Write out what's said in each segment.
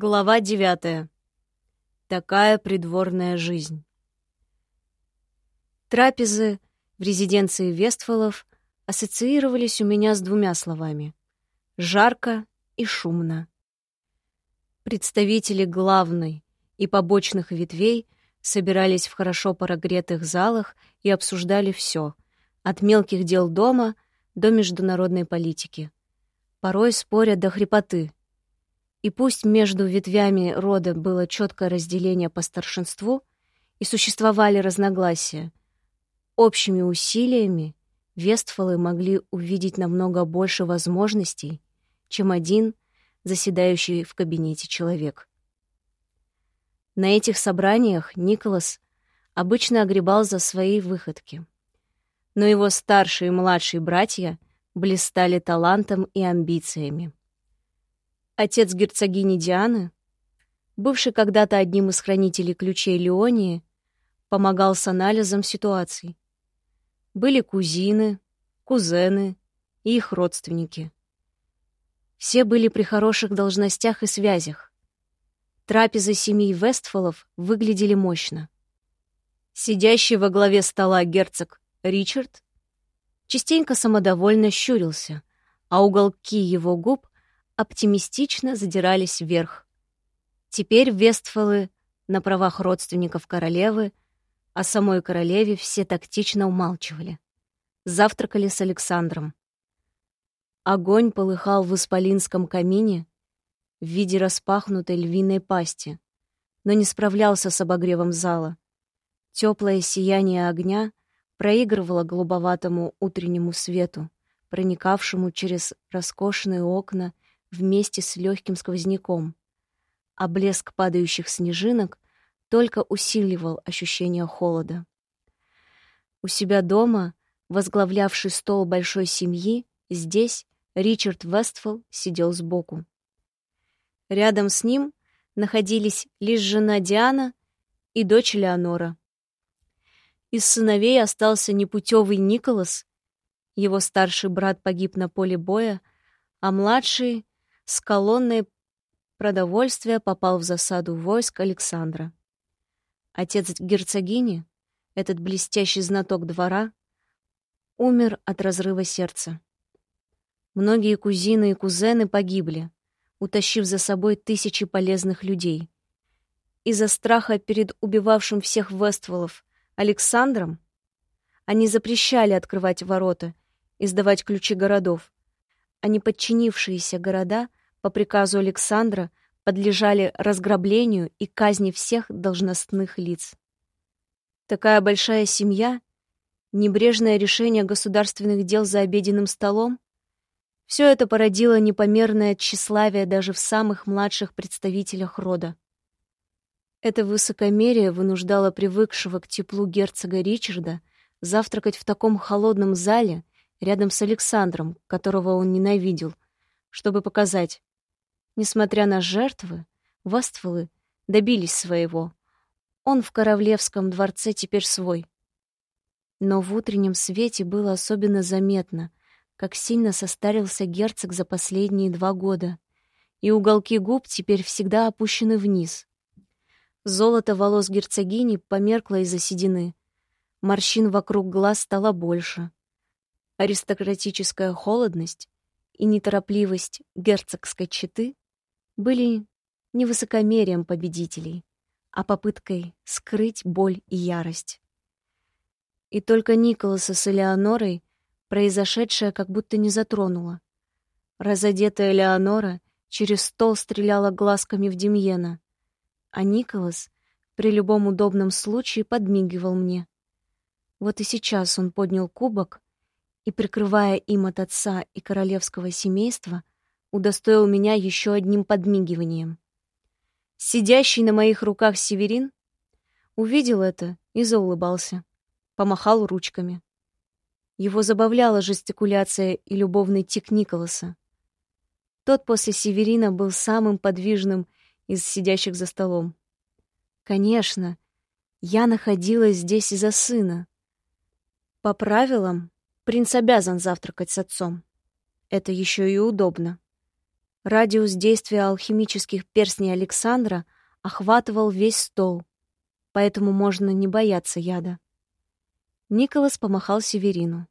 Глава девятая. Такая придворная жизнь. Трапезы в резиденции Вестфолов ассоциировались у меня с двумя словами — жарко и шумно. Представители главной и побочных ветвей собирались в хорошо прогретых залах и обсуждали все, от мелких дел дома до международной политики. Порой споря до хрипоты — и пусть между ветвями рода было четкое разделение по старшинству и существовали разногласия, общими усилиями Вестфалы могли увидеть намного больше возможностей, чем один заседающий в кабинете человек. На этих собраниях Николас обычно огребал за свои выходки. Но его старшие и младшие братья блистали талантом и амбициями. Отец герцогини Дианы, бывший когда-то одним из хранителей ключей Леонии, помогал с анализом ситуаций. Были кузины, кузены и их родственники. Все были при хороших должностях и связях. Трапезы семьи Вестфолов выглядели мощно. Сидящий во главе стола герцог Ричард частенько самодовольно щурился, а уголки его губ оптимистично задирались вверх. Теперь Вестфалы на правах родственников королевы, а самой королеве все тактично умалчивали. Завтракали с Александром. Огонь полыхал в исполинском камине в виде распахнутой львиной пасти, но не справлялся с обогревом зала. Теплое сияние огня проигрывало голубоватому утреннему свету, проникавшему через роскошные окна вместе с легким сквозняком, а блеск падающих снежинок только усиливал ощущение холода. У себя дома, возглавлявший стол большой семьи, здесь Ричард Вестфол сидел сбоку. Рядом с ним находились лишь жена Диана и дочь Леонора. Из сыновей остался непутевый Николас, его старший брат погиб на поле боя, а младший с колонной продовольствия попал в засаду войск Александра. Отец герцогини, этот блестящий знаток двора, умер от разрыва сердца. Многие кузины и кузены погибли, утащив за собой тысячи полезных людей. Из-за страха перед убивавшим всех Вестволов Александром они запрещали открывать ворота и сдавать ключи городов, а неподчинившиеся города по приказу Александра подлежали разграблению и казни всех должностных лиц. Такая большая семья, небрежное решение государственных дел за обеденным столом, все это породило непомерное тщеславие даже в самых младших представителях рода. Это высокомерие вынуждало привыкшего к теплу герцога Ричарда завтракать в таком холодном зале рядом с Александром, которого он ненавидел, чтобы показать, Несмотря на жертвы, Вастволы добились своего. Он в Королевском дворце теперь свой. Но в утреннем свете было особенно заметно, как сильно состарился герцог за последние два года, и уголки губ теперь всегда опущены вниз. Золото волос герцогини померкло из-за седины. Морщин вокруг глаз стало больше. Аристократическая холодность и неторопливость герцогской четы были не высокомерием победителей, а попыткой скрыть боль и ярость. И только Николаса с Элеонорой произошедшее как будто не затронуло. Разодетая Элеонора через стол стреляла глазками в Демьена, а Николас при любом удобном случае подмигивал мне. Вот и сейчас он поднял кубок и, прикрывая им от отца и королевского семейства, удостоил меня еще одним подмигиванием. Сидящий на моих руках Северин увидел это и заулыбался, помахал ручками. Его забавляла жестикуляция и любовный тик Николаса. Тот после Северина был самым подвижным из сидящих за столом. Конечно, я находилась здесь из-за сына. По правилам, принц обязан завтракать с отцом. Это еще и удобно. Радиус действия алхимических перстней Александра охватывал весь стол, поэтому можно не бояться яда. Николас помахал Северину.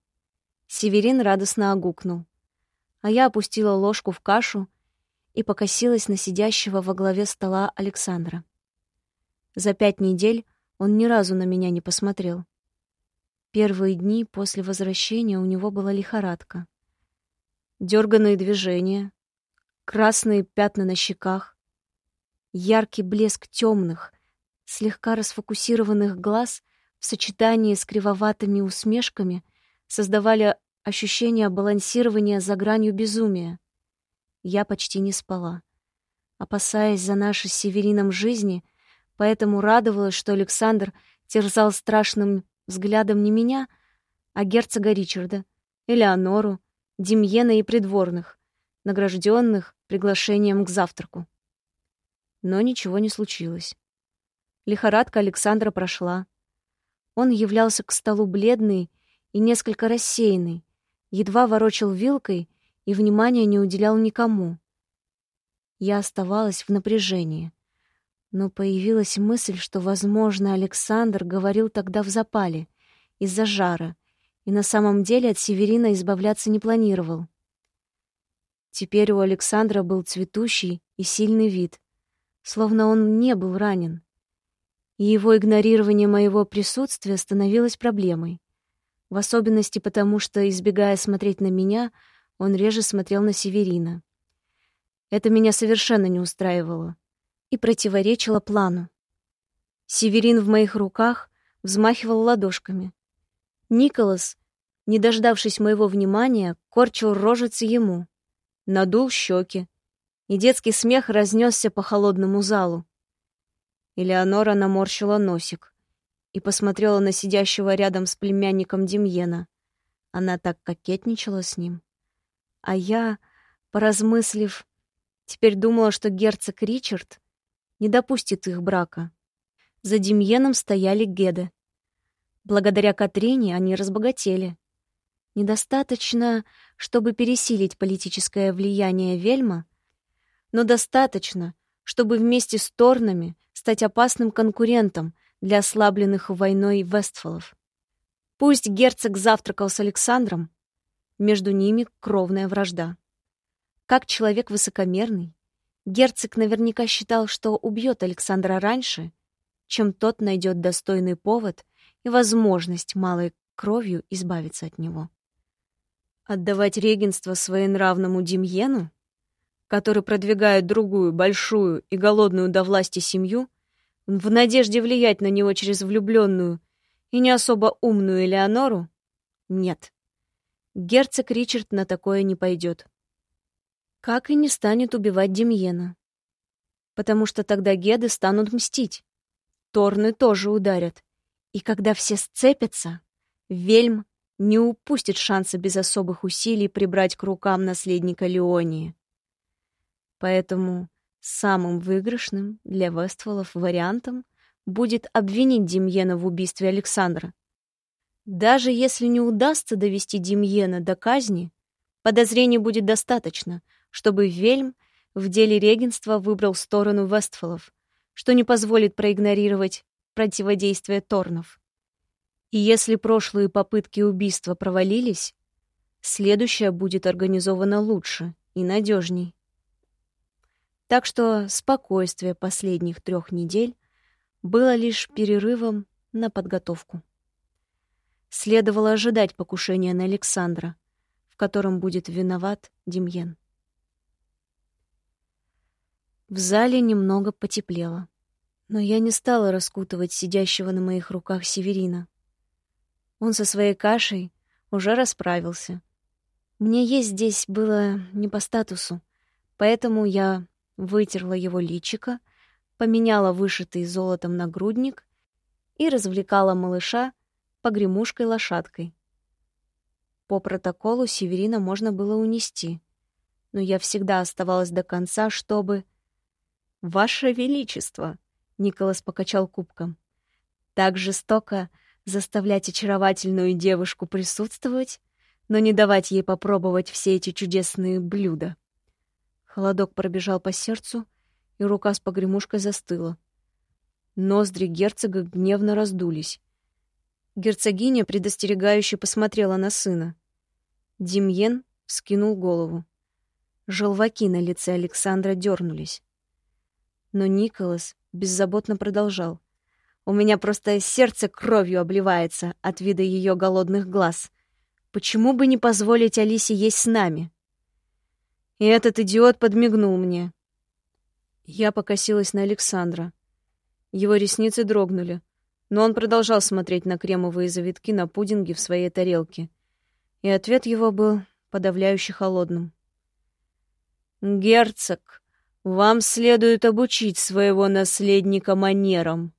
Северин радостно огукнул. А я опустила ложку в кашу и покосилась на сидящего во главе стола Александра. За пять недель он ни разу на меня не посмотрел. Первые дни после возвращения у него была лихорадка. Дёрганные движения, красные пятна на щеках, яркий блеск темных, слегка расфокусированных глаз в сочетании с кривоватыми усмешками создавали ощущение балансирования за гранью безумия. Я почти не спала, опасаясь за наши с Северином жизни, поэтому радовалась, что Александр терзал страшным взглядом не меня, а герцога Ричарда, Элеонору, Демьена и придворных, награжденных приглашением к завтраку. Но ничего не случилось. Лихорадка Александра прошла. Он являлся к столу бледный и несколько рассеянный, едва ворочал вилкой и внимания не уделял никому. Я оставалась в напряжении. Но появилась мысль, что, возможно, Александр говорил тогда в запале, из-за жара, и на самом деле от Северина избавляться не планировал. Теперь у Александра был цветущий и сильный вид, словно он не был ранен. И его игнорирование моего присутствия становилось проблемой. В особенности потому, что, избегая смотреть на меня, он реже смотрел на Северина. Это меня совершенно не устраивало и противоречило плану. Северин в моих руках взмахивал ладошками. Николас, не дождавшись моего внимания, корчил рожицы ему, надул щеки, и детский смех разнесся по холодному залу. Элеонора наморщила носик и посмотрела на сидящего рядом с племянником Демьена. Она так кокетничала с ним. А я, поразмыслив, теперь думала, что герцог Ричард не допустит их брака. За Демьеном стояли Геды. Благодаря Катрине они разбогатели. Недостаточно, чтобы пересилить политическое влияние Вельма, но достаточно, чтобы вместе с Торнами стать опасным конкурентом для ослабленных войной Вестфалов. Пусть герцог завтракал с Александром, между ними кровная вражда. Как человек высокомерный, Герцог наверняка считал, что убьет Александра раньше, чем тот найдет достойный повод и возможность малой кровью избавиться от него. Отдавать регенство своенравному Демьену, который продвигает другую, большую и голодную до власти семью, в надежде влиять на него через влюбленную и не особо умную Элеонору? Нет. Герцог Ричард на такое не пойдет как и не станет убивать Демьена. Потому что тогда Геды станут мстить. Торны тоже ударят. И когда все сцепятся, Вельм не упустит шанса без особых усилий прибрать к рукам наследника Леонии. Поэтому самым выигрышным для Вестволов вариантом будет обвинить Демьена в убийстве Александра. Даже если не удастся довести Демьена до казни, подозрений будет достаточно — чтобы Вельм в деле регенства выбрал сторону Вестфалов, что не позволит проигнорировать противодействие Торнов. И если прошлые попытки убийства провалились, следующая будет организована лучше и надежней. Так что спокойствие последних трех недель было лишь перерывом на подготовку. Следовало ожидать покушения на Александра, в котором будет виноват Демьен. В зале немного потеплело. Но я не стала раскутывать сидящего на моих руках Северина. Он со своей кашей уже расправился. Мне есть здесь было не по статусу, поэтому я вытерла его личико, поменяла вышитый золотом нагрудник и развлекала малыша погремушкой-лошадкой. По протоколу Северина можно было унести, но я всегда оставалась до конца, чтобы «Ваше Величество!» — Николас покачал кубком. «Так жестоко заставлять очаровательную девушку присутствовать, но не давать ей попробовать все эти чудесные блюда». Холодок пробежал по сердцу, и рука с погремушкой застыла. Ноздри герцога гневно раздулись. Герцогиня предостерегающе посмотрела на сына. Демьен вскинул голову. Желваки на лице Александра дернулись. Но Николас беззаботно продолжал. «У меня просто сердце кровью обливается от вида ее голодных глаз. Почему бы не позволить Алисе есть с нами?» И этот идиот подмигнул мне. Я покосилась на Александра. Его ресницы дрогнули, но он продолжал смотреть на кремовые завитки на пудинге в своей тарелке. И ответ его был подавляюще холодным. «Герцог, вам следует обучить своего наследника манерам».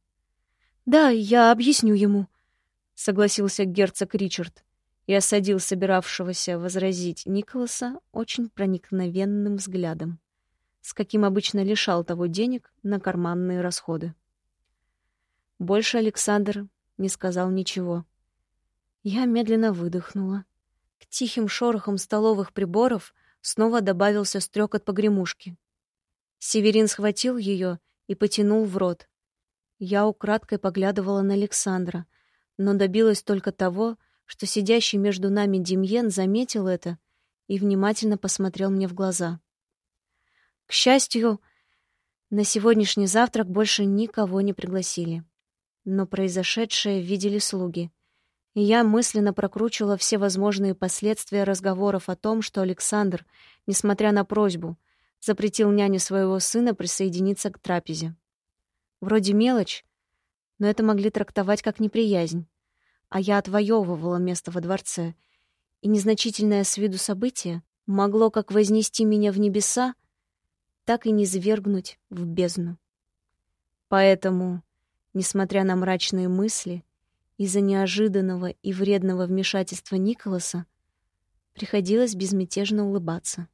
«Да, я объясню ему», — согласился герцог Ричард и осадил собиравшегося возразить Николаса очень проникновенным взглядом, с каким обычно лишал того денег на карманные расходы. Больше Александр не сказал ничего. Я медленно выдохнула. К тихим шорохам столовых приборов снова добавился стрекот погремушки. Северин схватил ее и потянул в рот. Я украдкой поглядывала на Александра, но добилась только того, что сидящий между нами Демьен заметил это и внимательно посмотрел мне в глаза. К счастью, на сегодняшний завтрак больше никого не пригласили. Но произошедшее видели слуги. И я мысленно прокручивала все возможные последствия разговоров о том, что Александр, несмотря на просьбу, запретил няне своего сына присоединиться к трапезе. Вроде мелочь, но это могли трактовать как неприязнь а я отвоевывала место во дворце, и незначительное с виду событие могло как вознести меня в небеса, так и низвергнуть в бездну. Поэтому, несмотря на мрачные мысли, из-за неожиданного и вредного вмешательства Николаса приходилось безмятежно улыбаться.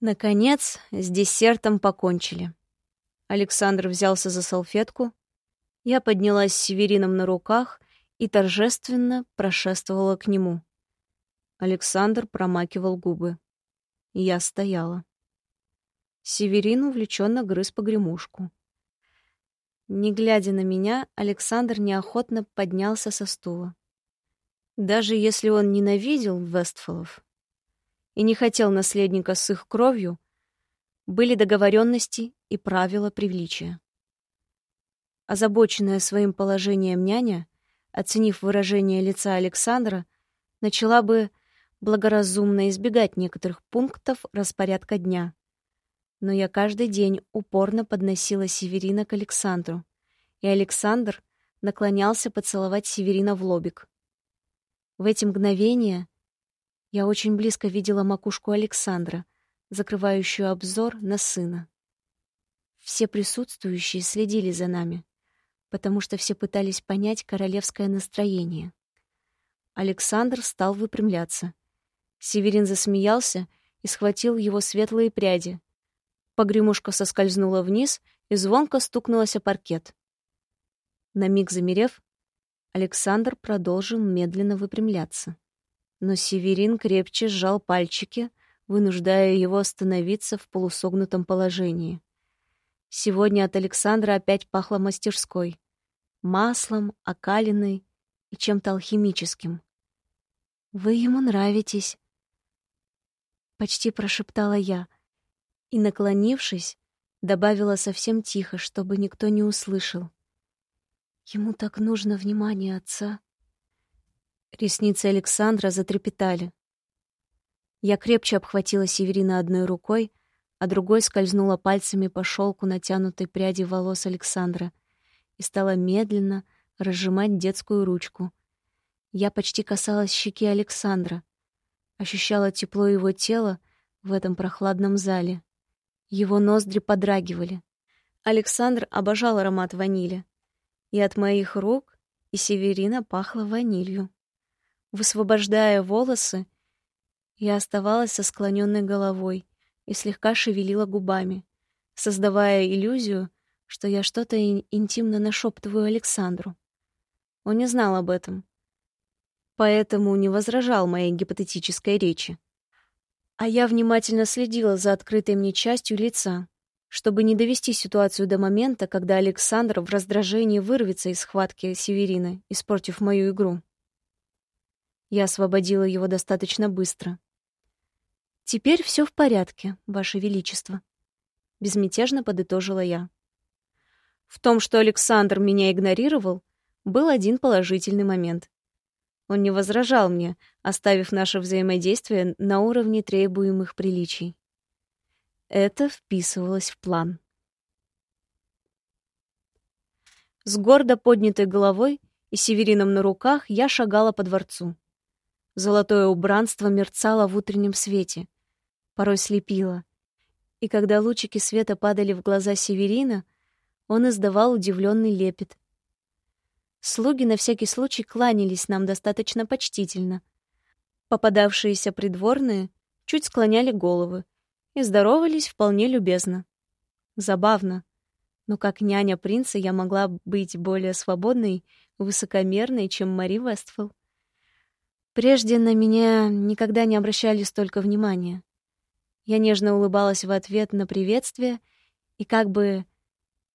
Наконец, с десертом покончили. Александр взялся за салфетку, я поднялась с Северином на руках и торжественно прошествовала к нему. Александр промакивал губы. Я стояла. Северин увлеченно грыз погремушку. Не глядя на меня, Александр неохотно поднялся со стула. Даже если он ненавидел Вестфолов и не хотел наследника с их кровью, были договоренности и правила приличия. Озабоченная своим положением няня оценив выражение лица Александра, начала бы благоразумно избегать некоторых пунктов распорядка дня. Но я каждый день упорно подносила Северина к Александру, и Александр наклонялся поцеловать Северина в лобик. В эти мгновения я очень близко видела макушку Александра, закрывающую обзор на сына. Все присутствующие следили за нами потому что все пытались понять королевское настроение. Александр стал выпрямляться. Северин засмеялся и схватил его светлые пряди. Погремушка соскользнула вниз и звонко стукнулась о паркет. На миг замерев, Александр продолжил медленно выпрямляться. Но Северин крепче сжал пальчики, вынуждая его остановиться в полусогнутом положении. Сегодня от Александра опять пахло мастерской. Маслом, окалиной и чем-то алхимическим. «Вы ему нравитесь», — почти прошептала я, и, наклонившись, добавила совсем тихо, чтобы никто не услышал. «Ему так нужно внимание отца». Ресницы Александра затрепетали. Я крепче обхватила Северина одной рукой, а другой скользнула пальцами по шелку натянутой пряди волос Александра и стала медленно разжимать детскую ручку. Я почти касалась щеки Александра, ощущала тепло его тела в этом прохладном зале. Его ноздри подрагивали. Александр обожал аромат ванили, и от моих рук и Северина пахло ванилью. Высвобождая волосы, я оставалась со склоненной головой, и слегка шевелила губами, создавая иллюзию, что я что-то интимно нашептываю Александру. Он не знал об этом, поэтому не возражал моей гипотетической речи. А я внимательно следила за открытой мне частью лица, чтобы не довести ситуацию до момента, когда Александр в раздражении вырвется из схватки Северины, испортив мою игру. Я освободила его достаточно быстро. «Теперь все в порядке, Ваше Величество», — безмятежно подытожила я. В том, что Александр меня игнорировал, был один положительный момент. Он не возражал мне, оставив наше взаимодействие на уровне требуемых приличий. Это вписывалось в план. С гордо поднятой головой и северином на руках я шагала по дворцу. Золотое убранство мерцало в утреннем свете, порой слепило. И когда лучики света падали в глаза Северина, он издавал удивленный лепет. Слуги на всякий случай кланялись нам достаточно почтительно. Попадавшиеся придворные чуть склоняли головы и здоровались вполне любезно. Забавно, но как няня принца я могла быть более свободной, высокомерной, чем Мари Вестфол. Прежде на меня никогда не обращали столько внимания. Я нежно улыбалась в ответ на приветствие и как бы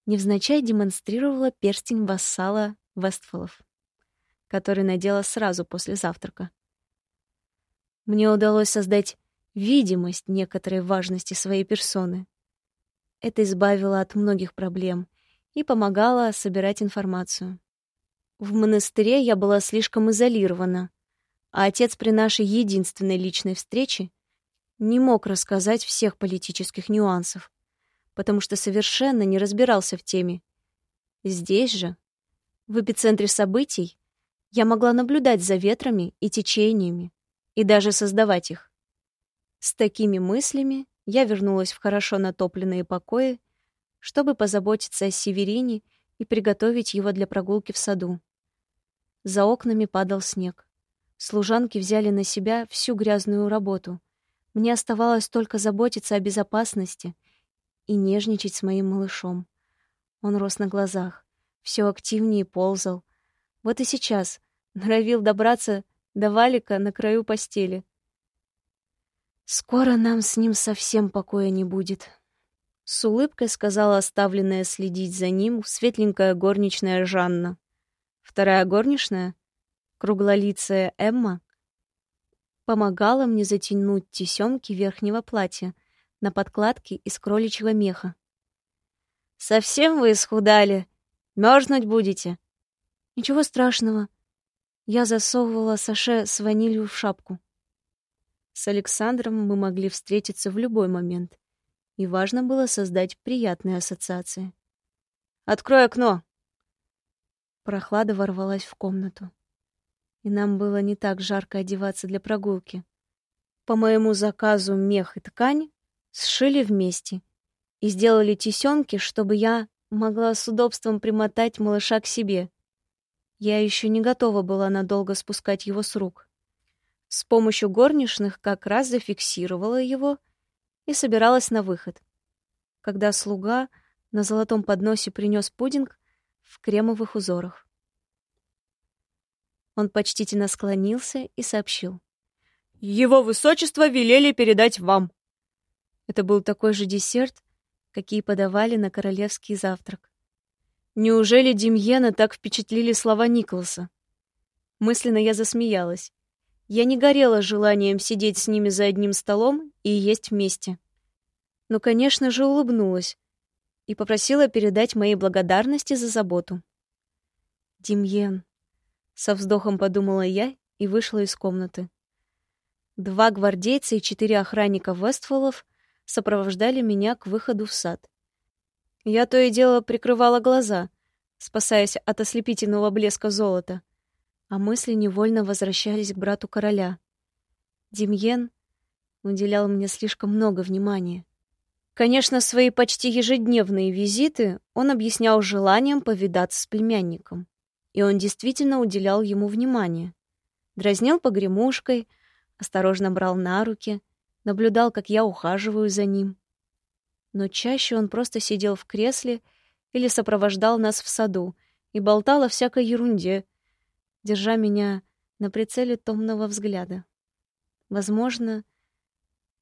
невзначай демонстрировала перстень вассала Вестфолов, который надела сразу после завтрака. Мне удалось создать видимость некоторой важности своей персоны. Это избавило от многих проблем и помогало собирать информацию. В монастыре я была слишком изолирована, а отец при нашей единственной личной встрече не мог рассказать всех политических нюансов, потому что совершенно не разбирался в теме. Здесь же в эпицентре событий я могла наблюдать за ветрами и течениями и даже создавать их. С такими мыслями я вернулась в хорошо натопленные покои, чтобы позаботиться о Северине и приготовить его для прогулки в саду. За окнами падал снег. Служанки взяли на себя всю грязную работу. Мне оставалось только заботиться о безопасности и нежничать с моим малышом. Он рос на глазах все активнее ползал. Вот и сейчас норовил добраться до валика на краю постели. «Скоро нам с ним совсем покоя не будет», — с улыбкой сказала оставленная следить за ним светленькая горничная Жанна. Вторая горничная, круглолицая Эмма, помогала мне затянуть тесемки верхнего платья на подкладке из кроличьего меха. «Совсем вы исхудали?» Мерзнуть будете?» «Ничего страшного». Я засовывала саше с ванилью в шапку. С Александром мы могли встретиться в любой момент, и важно было создать приятные ассоциации. «Открой окно!» Прохлада ворвалась в комнату, и нам было не так жарко одеваться для прогулки. По моему заказу мех и ткань сшили вместе и сделали тесемки, чтобы я могла с удобством примотать малыша к себе. Я еще не готова была надолго спускать его с рук. С помощью горничных как раз зафиксировала его и собиралась на выход. Когда слуга на золотом подносе принес пудинг в кремовых узорах. Он почтительно склонился и сообщил. «Его высочество велели передать вам». Это был такой же десерт, какие подавали на королевский завтрак. Неужели Демьена так впечатлили слова Николаса? Мысленно я засмеялась. Я не горела желанием сидеть с ними за одним столом и есть вместе. Но, конечно же, улыбнулась и попросила передать мои благодарности за заботу. Демьен, со вздохом подумала я и вышла из комнаты. Два гвардейца и четыре охранника Вестфолов сопровождали меня к выходу в сад. Я то и дело прикрывала глаза, спасаясь от ослепительного блеска золота, а мысли невольно возвращались к брату короля. Демьен уделял мне слишком много внимания. Конечно, свои почти ежедневные визиты он объяснял желанием повидаться с племянником. И он действительно уделял ему внимание. Дразнил погремушкой, осторожно брал на руки — наблюдал, как я ухаживаю за ним. Но чаще он просто сидел в кресле или сопровождал нас в саду и болтал о всякой ерунде, держа меня на прицеле томного взгляда. Возможно,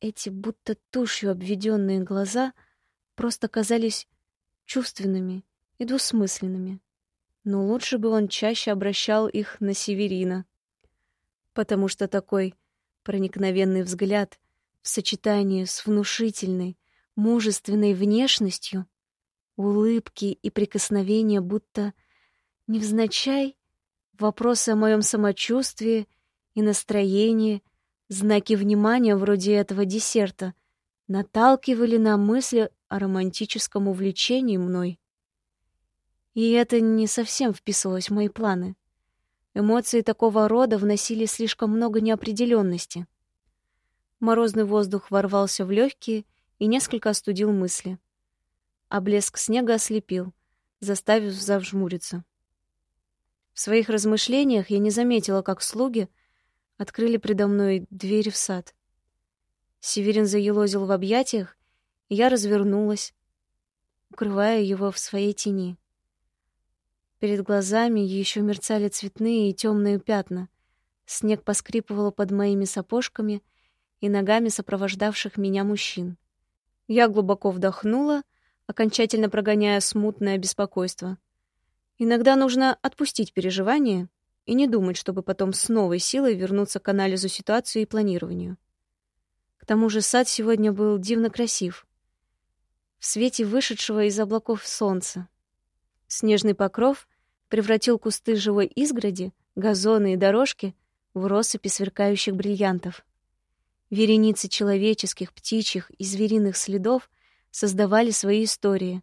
Эти будто тушью обведенные глаза просто казались чувственными и двусмысленными. Но лучше бы он чаще обращал их на Северина, потому что такой проникновенный взгляд в сочетании с внушительной, мужественной внешностью, улыбки и прикосновения будто невзначай вопросы о моем самочувствии и настроении, знаки внимания вроде этого десерта наталкивали на мысли о романтическом увлечении мной. И это не совсем вписывалось в мои планы. Эмоции такого рода вносили слишком много неопределенности. Морозный воздух ворвался в легкие и несколько остудил мысли. А блеск снега ослепил, заставив завжмуриться. В своих размышлениях я не заметила, как слуги открыли предо мной дверь в сад. Северин заелозил в объятиях, и я развернулась, укрывая его в своей тени. Перед глазами еще мерцали цветные и темные пятна. Снег поскрипывал под моими сапожками и ногами сопровождавших меня мужчин. Я глубоко вдохнула, окончательно прогоняя смутное беспокойство. Иногда нужно отпустить переживания и не думать, чтобы потом с новой силой вернуться к анализу ситуации и планированию. К тому же сад сегодня был дивно красив. В свете вышедшего из облаков солнца. Снежный покров превратил кусты живой изгороди, газоны и дорожки в россыпи сверкающих бриллиантов. Вереницы человеческих, птичьих и звериных следов создавали свои истории.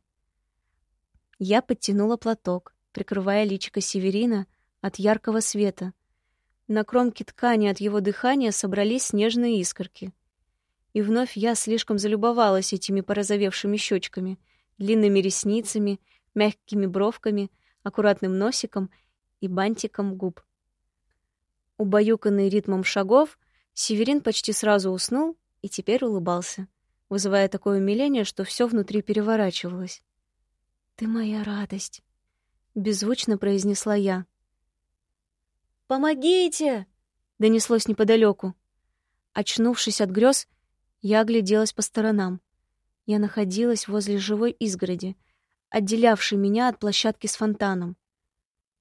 Я подтянула платок, прикрывая личико Северина от яркого света. На кромке ткани от его дыхания собрались снежные искорки. И вновь я слишком залюбовалась этими порозовевшими щечками, длинными ресницами, мягкими бровками, аккуратным носиком и бантиком губ. Убаюканный ритмом шагов, Северин почти сразу уснул и теперь улыбался, вызывая такое умиление, что все внутри переворачивалось. «Ты моя радость», — беззвучно произнесла я. «Помогите!» — донеслось неподалеку. Очнувшись от грез, я огляделась по сторонам. Я находилась возле живой изгороди — отделявший меня от площадки с фонтаном.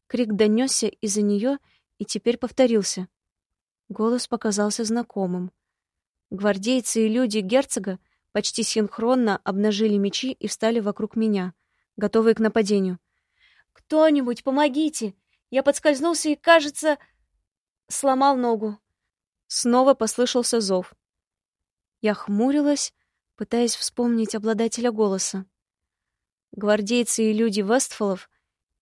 Крик донесся из-за нее и теперь повторился. Голос показался знакомым. Гвардейцы и люди герцога почти синхронно обнажили мечи и встали вокруг меня, готовые к нападению. «Кто-нибудь, помогите! Я подскользнулся и, кажется, сломал ногу». Снова послышался зов. Я хмурилась, пытаясь вспомнить обладателя голоса. Гвардейцы и люди Вестфолов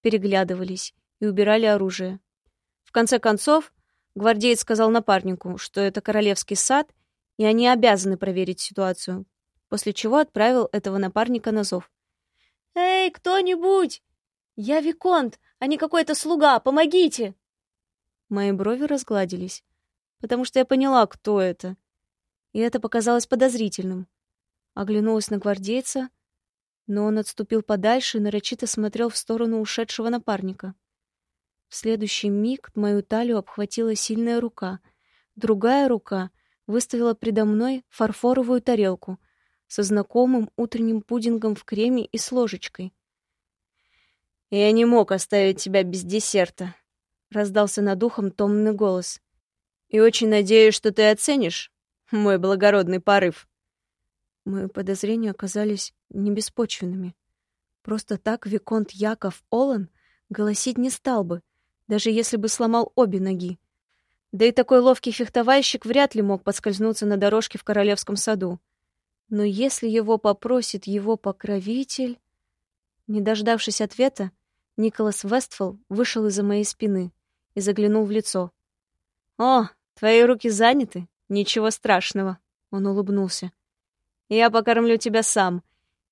переглядывались и убирали оружие. В конце концов, гвардеец сказал напарнику, что это королевский сад, и они обязаны проверить ситуацию, после чего отправил этого напарника на зов. «Эй, кто-нибудь! Я Виконт, а не какой-то слуга! Помогите!» Мои брови разгладились, потому что я поняла, кто это. И это показалось подозрительным. Оглянулась на гвардейца, но он отступил подальше и нарочито смотрел в сторону ушедшего напарника. В следующий миг мою талию обхватила сильная рука. Другая рука выставила предо мной фарфоровую тарелку со знакомым утренним пудингом в креме и с ложечкой. «Я не мог оставить тебя без десерта», — раздался над ухом томный голос. «И очень надеюсь, что ты оценишь мой благородный порыв». Мои подозрения оказались не беспочвенными. Просто так Виконт Яков Олан голосить не стал бы, даже если бы сломал обе ноги. Да и такой ловкий фехтовальщик вряд ли мог подскользнуться на дорожке в королевском саду. Но если его попросит его покровитель... Не дождавшись ответа, Николас Вестфол вышел из-за моей спины и заглянул в лицо. «О, твои руки заняты? Ничего страшного!» Он улыбнулся. Я покормлю тебя сам.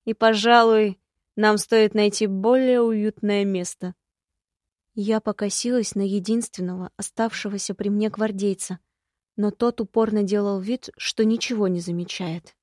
И, пожалуй, нам стоит найти более уютное место. Я покосилась на единственного оставшегося при мне гвардейца, но тот упорно делал вид, что ничего не замечает.